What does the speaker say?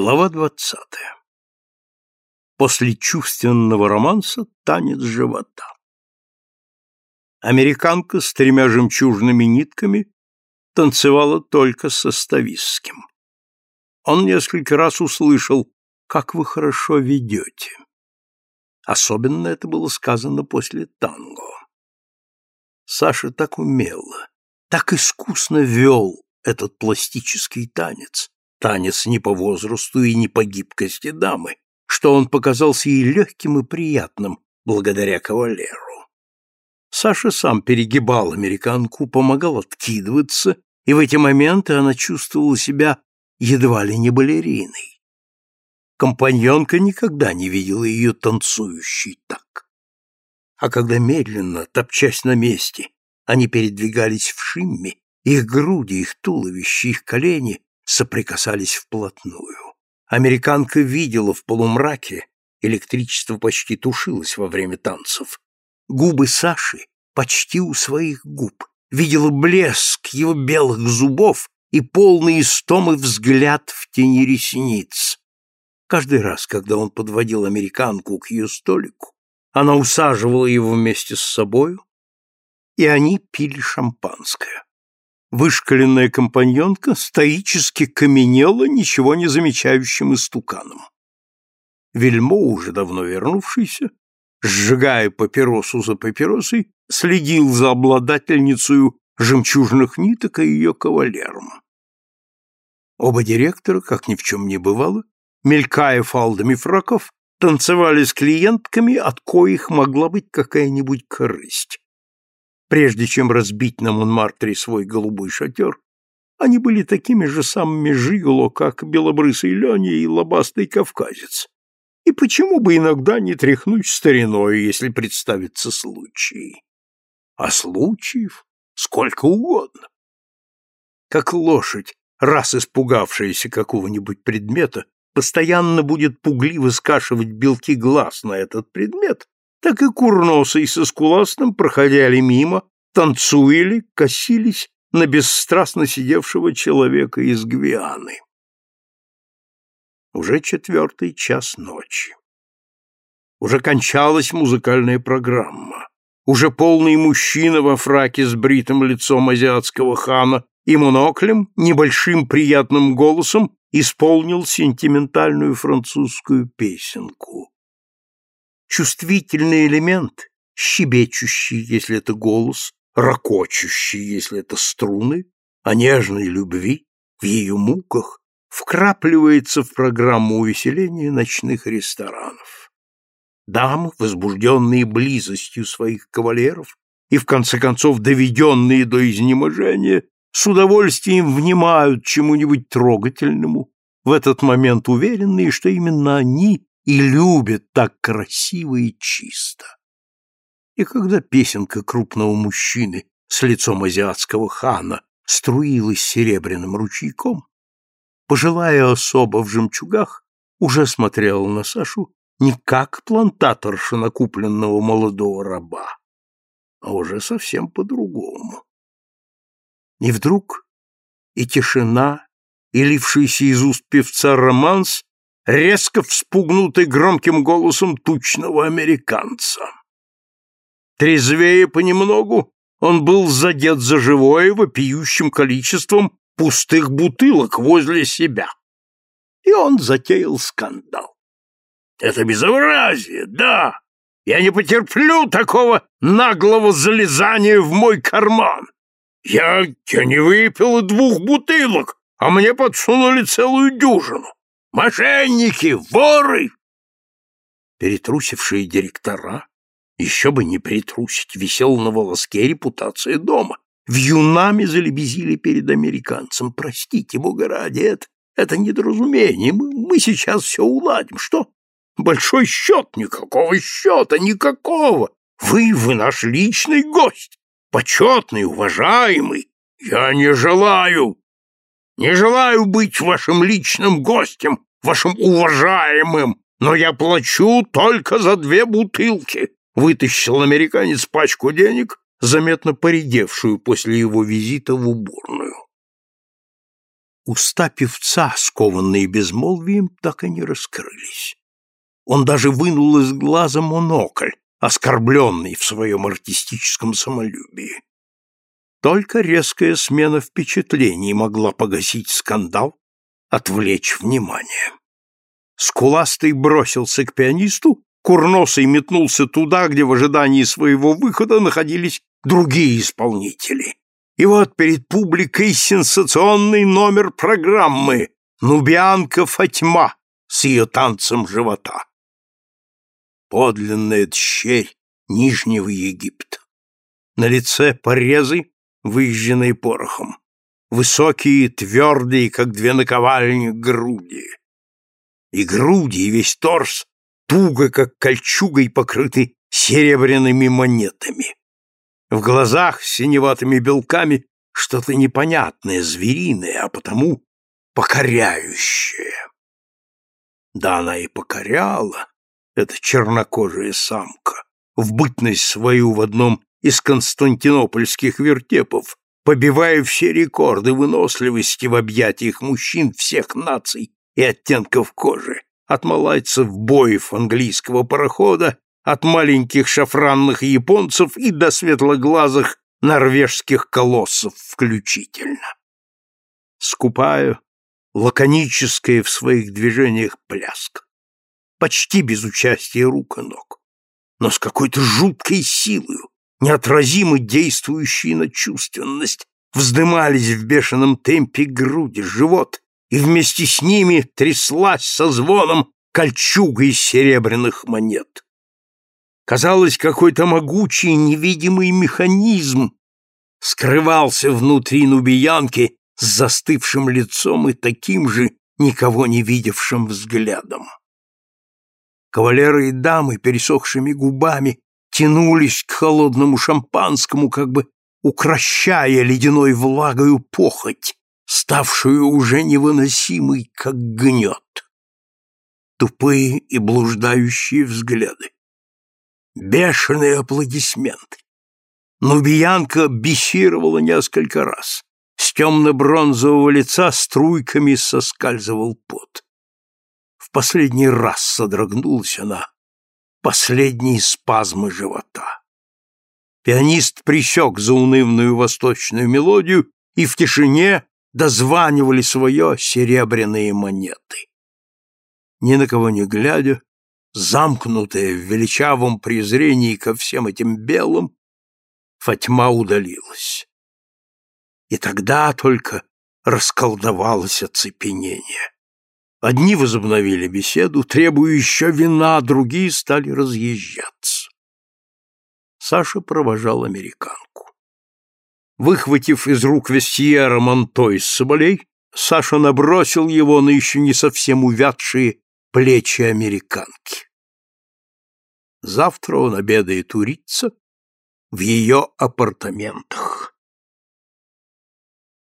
Глава двадцатая. После чувственного романса танец живота. Американка с тремя жемчужными нитками танцевала только со Стависским. Он несколько раз услышал, как вы хорошо ведете. Особенно это было сказано после танго. Саша так умело, так искусно вел этот пластический танец, танец не по возрасту и не по гибкости дамы, что он показался ей легким и приятным благодаря кавалеру. Саша сам перегибал американку, помогал откидываться, и в эти моменты она чувствовала себя едва ли не балериной. Компаньонка никогда не видела ее танцующей так. А когда медленно, топчась на месте, они передвигались в шимме, их груди, их туловище, их колени соприкасались вплотную. Американка видела в полумраке, электричество почти тушилось во время танцев, губы Саши почти у своих губ, видела блеск его белых зубов и полный истомы взгляд в тени ресниц. Каждый раз, когда он подводил американку к ее столику, она усаживала его вместе с собою, и они пили шампанское. Вышкаленная компаньонка стоически каменела ничего не замечающим истуканом. Вельмо, уже давно вернувшийся, сжигая папиросу за папиросой, следил за обладательницей жемчужных ниток и ее кавалером. Оба директора, как ни в чем не бывало, мелькая фалдами фраков, танцевали с клиентками, от коих могла быть какая-нибудь корысть. Прежде чем разбить на Монмартре свой голубой шатер, они были такими же самыми жигло, как белобрысый Леня и лобастый кавказец. И почему бы иногда не тряхнуть стариной, если представится случай? А случаев сколько угодно. Как лошадь, раз испугавшаяся какого-нибудь предмета, постоянно будет пугливо скашивать белки глаз на этот предмет, так и курносый со скуластым проходили мимо, танцуяли, косились на бесстрастно сидевшего человека из Гвианы. Уже четвертый час ночи. Уже кончалась музыкальная программа. Уже полный мужчина во фраке с бритым лицом азиатского хана и моноклем, небольшим приятным голосом исполнил сентиментальную французскую песенку чувствительный элемент, щебечущий, если это голос, ракочущий, если это струны, о нежной любви, в ее муках, вкрапливается в программу увеселения ночных ресторанов. Дамы, возбужденные близостью своих кавалеров и, в конце концов, доведенные до изнеможения, с удовольствием внимают чему-нибудь трогательному, в этот момент уверенные, что именно они и любит так красиво и чисто. И когда песенка крупного мужчины с лицом азиатского хана струилась серебряным ручейком, пожилая особа в жемчугах уже смотрела на Сашу не как плантаторша накупленного молодого раба, а уже совсем по-другому. И вдруг и тишина, и лившийся из уст певца романс резко вспугнутый громким голосом тучного американца. Трезвее понемногу, он был задет за живое вопиющим количеством пустых бутылок возле себя. И он затеял скандал. Это безобразие, да. Я не потерплю такого наглого залезания в мой карман. Я, я не выпил двух бутылок, а мне подсунули целую дюжину. Мошенники! Воры!» Перетрусившие директора, еще бы не перетрусить, висел на волоске репутация дома. В юнами залебезили перед американцем. Простите, бога ради, это, это недоразумение. Мы, мы сейчас все уладим. Что? Большой счет? Никакого счета, никакого. Вы, вы наш личный гость, почетный, уважаемый. Я не желаю, не желаю быть вашим личным гостем, вашим уважаемым, но я плачу только за две бутылки. Вытащил американец пачку денег, заметно поредевшую после его визита в уборную. Уста певца, скованные безмолвием, так и не раскрылись. Он даже вынул из глаза монокль, оскорбленный в своем артистическом самолюбии. Только резкая смена впечатлений могла погасить скандал, отвлечь внимание. Скуластый бросился к пианисту, Курносый метнулся туда, где в ожидании своего выхода находились другие исполнители. И вот перед публикой сенсационный номер программы «Нубианка Фатьма» с ее танцем живота. Подлинная дщерь Нижнего Египта. На лице порезы, выжженные порохом. Высокие, твердые, как две наковальни, груди. И груди, и весь торс туго, как кольчугой, покрыты серебряными монетами. В глазах с синеватыми белками что-то непонятное, звериное, а потому покоряющее. Да она и покоряла, эта чернокожая самка, в бытность свою в одном из константинопольских вертепов, побивая все рекорды выносливости в объятиях мужчин всех наций и оттенков кожи, от малайцев боев английского парохода, от маленьких шафранных японцев и до светлоглазых норвежских колоссов включительно. Скупая, лаконическая в своих движениях пляска, почти без участия рук и ног, но с какой-то жуткой силой, неотразимо действующей на чувственность, вздымались в бешеном темпе груди, живот, и вместе с ними тряслась со звоном кольчуга из серебряных монет. Казалось, какой-то могучий невидимый механизм скрывался внутри нубиянки с застывшим лицом и таким же никого не видевшим взглядом. Кавалеры и дамы, пересохшими губами, тянулись к холодному шампанскому, как бы укращая ледяной влагою похоть, ставшую уже невыносимой, как гнет. Тупые и блуждающие взгляды. Бешеные аплодисменты. Нубиянка бесировала несколько раз. С темно-бронзового лица струйками соскальзывал пот. В последний раз содрогнулась она. Последние спазмы живота. Пианист присек заунывную восточную мелодию, и в тишине дозванивали свое серебряные монеты. Ни на кого не глядя, замкнутая в величавом презрении ко всем этим белым, Фатьма удалилась. И тогда только расколдовалось оцепенение. Одни возобновили беседу, требуя еще вина, другие стали разъезжаться. Саша провожал американку. Выхватив из рук Вестьера манто из соболей, Саша набросил его на еще не совсем увядшие плечи американки. Завтра он обедает у Рица в ее апартаментах.